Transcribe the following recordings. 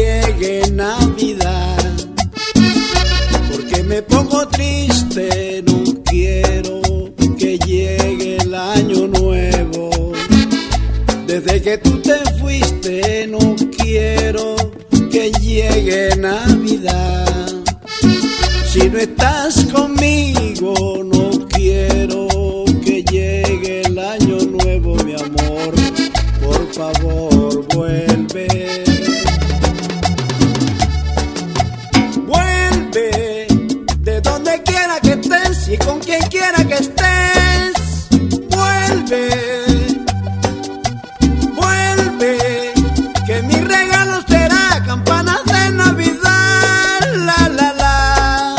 llegue Navidad, porque me pongo triste, no quiero que llegue el año nuevo. Desde que tú te fuiste, no quiero que llegue Navidad. Si no estás conmigo, vuelve, vuelve, que mi regalo será campanas de Navidad, la la la,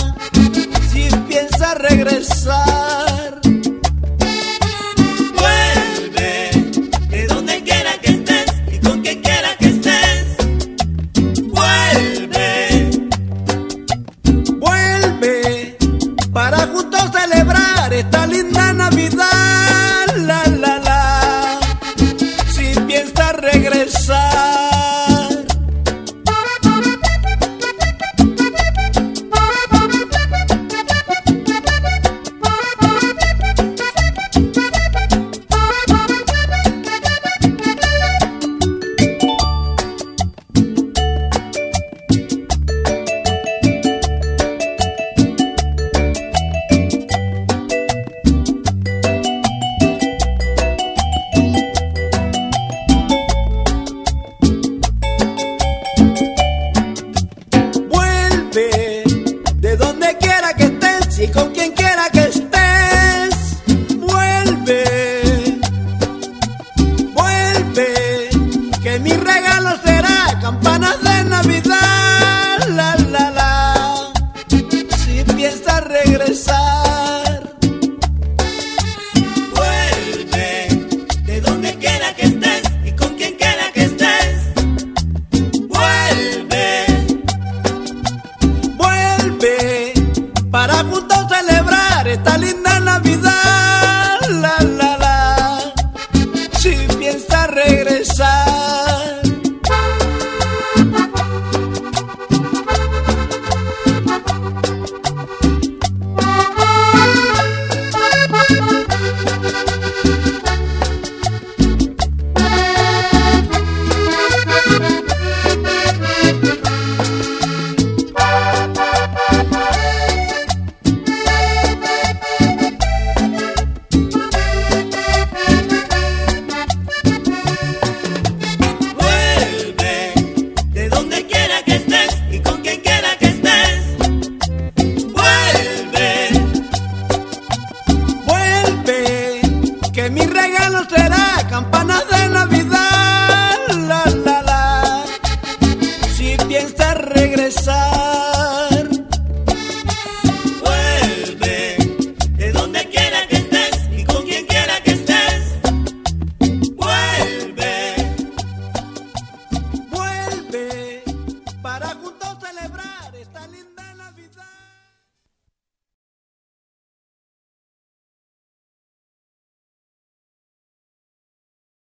si piensas regresar, vuelve, de donde quiera que estés y con quien quiera que estés, vuelve, vuelve, para juntos celebrar esta será campanas de Navidad. La la la. Si piensas regresar.